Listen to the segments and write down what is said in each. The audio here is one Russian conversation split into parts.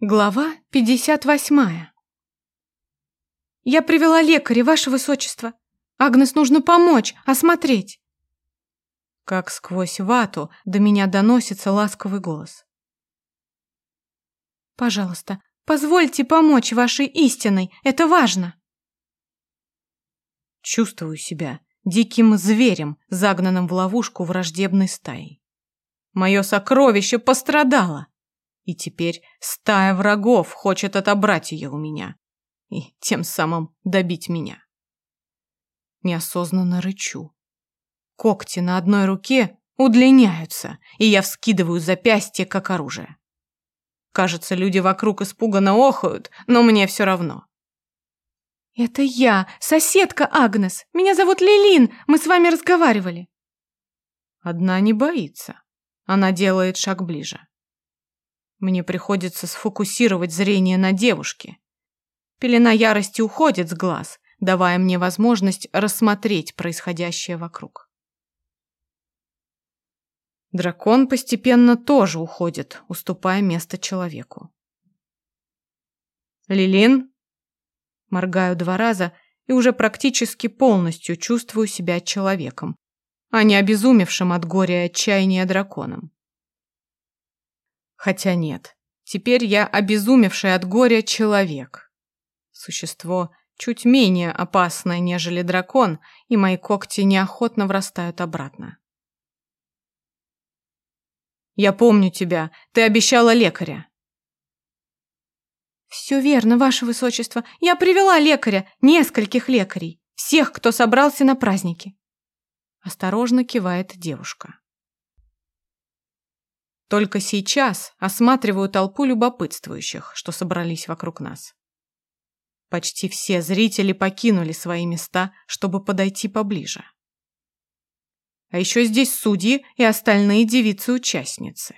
Глава 58. Я привела лекаря, ваше высочество. Агнес нужно помочь, осмотреть. Как сквозь вату до меня доносится ласковый голос. Пожалуйста, позвольте помочь вашей истиной, это важно. Чувствую себя диким зверем, загнанным в ловушку враждебной стаи. Мое сокровище пострадало. И теперь стая врагов хочет отобрать ее у меня и тем самым добить меня. Неосознанно рычу. Когти на одной руке удлиняются, и я вскидываю запястье как оружие. Кажется, люди вокруг испуганно охают, но мне все равно. «Это я, соседка Агнес. Меня зовут Лилин, мы с вами разговаривали». Одна не боится. Она делает шаг ближе. Мне приходится сфокусировать зрение на девушке. Пелена ярости уходит с глаз, давая мне возможность рассмотреть происходящее вокруг. Дракон постепенно тоже уходит, уступая место человеку. «Лилин?» Моргаю два раза и уже практически полностью чувствую себя человеком, а не обезумевшим от горя и отчаяния драконом. Хотя нет, теперь я обезумевший от горя человек. Существо чуть менее опасное, нежели дракон, и мои когти неохотно врастают обратно. «Я помню тебя. Ты обещала лекаря». «Все верно, ваше высочество. Я привела лекаря, нескольких лекарей, всех, кто собрался на праздники». Осторожно кивает девушка. Только сейчас осматриваю толпу любопытствующих, что собрались вокруг нас. Почти все зрители покинули свои места, чтобы подойти поближе. А еще здесь судьи и остальные девицы-участницы.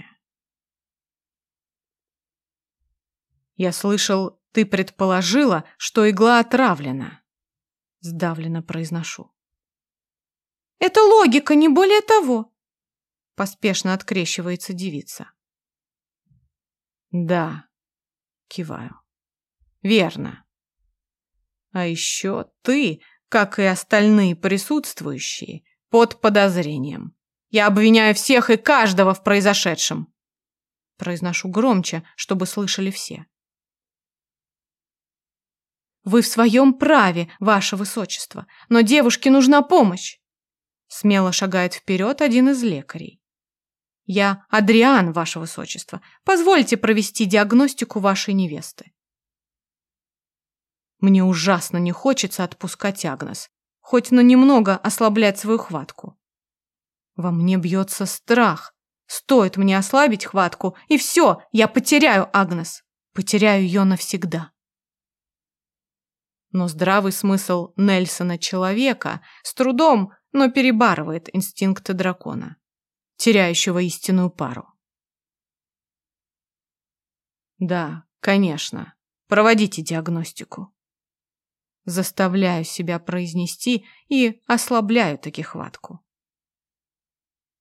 Я слышал, ты предположила, что игла отравлена. Сдавленно произношу. Это логика, не более того. Поспешно открещивается девица. Да, киваю. Верно. А еще ты, как и остальные присутствующие, под подозрением. Я обвиняю всех и каждого в произошедшем. Произношу громче, чтобы слышали все. Вы в своем праве, ваше высочество, но девушке нужна помощь. Смело шагает вперед один из лекарей. Я Адриан, ваше высочество. Позвольте провести диагностику вашей невесты. Мне ужасно не хочется отпускать Агнес, хоть на немного ослаблять свою хватку. Во мне бьется страх. Стоит мне ослабить хватку, и все, я потеряю Агнес. Потеряю ее навсегда. Но здравый смысл Нельсона человека с трудом, но перебарывает инстинкты дракона теряющего истинную пару. Да, конечно. Проводите диагностику. Заставляю себя произнести и ослабляю таки хватку.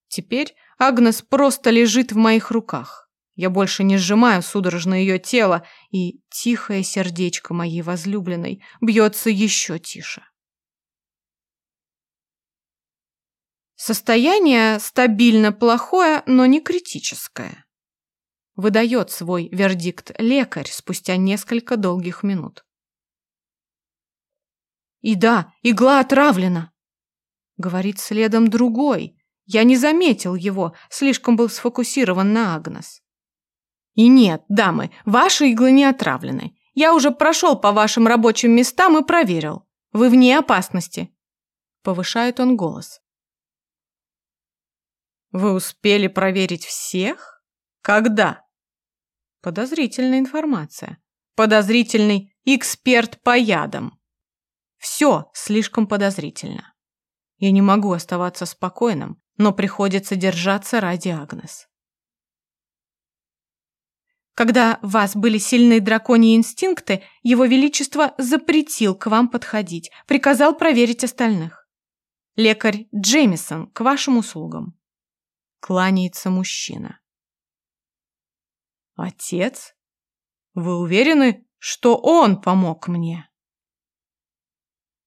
Теперь Агнес просто лежит в моих руках. Я больше не сжимаю судорожно ее тело, и тихое сердечко моей возлюбленной бьется еще тише. Состояние стабильно плохое, но не критическое. Выдает свой вердикт лекарь спустя несколько долгих минут. И да, игла отравлена. Говорит следом другой. Я не заметил его, слишком был сфокусирован на Агнес. И нет, дамы, ваши иглы не отравлены. Я уже прошел по вашим рабочим местам и проверил. Вы вне опасности. Повышает он голос. Вы успели проверить всех? Когда? Подозрительная информация. Подозрительный эксперт по ядам. Все слишком подозрительно. Я не могу оставаться спокойным, но приходится держаться ради Агнес. Когда в вас были сильные драконьи инстинкты, его величество запретил к вам подходить, приказал проверить остальных. Лекарь Джеймисон к вашим услугам кланяется мужчина. Отец? Вы уверены, что он помог мне?»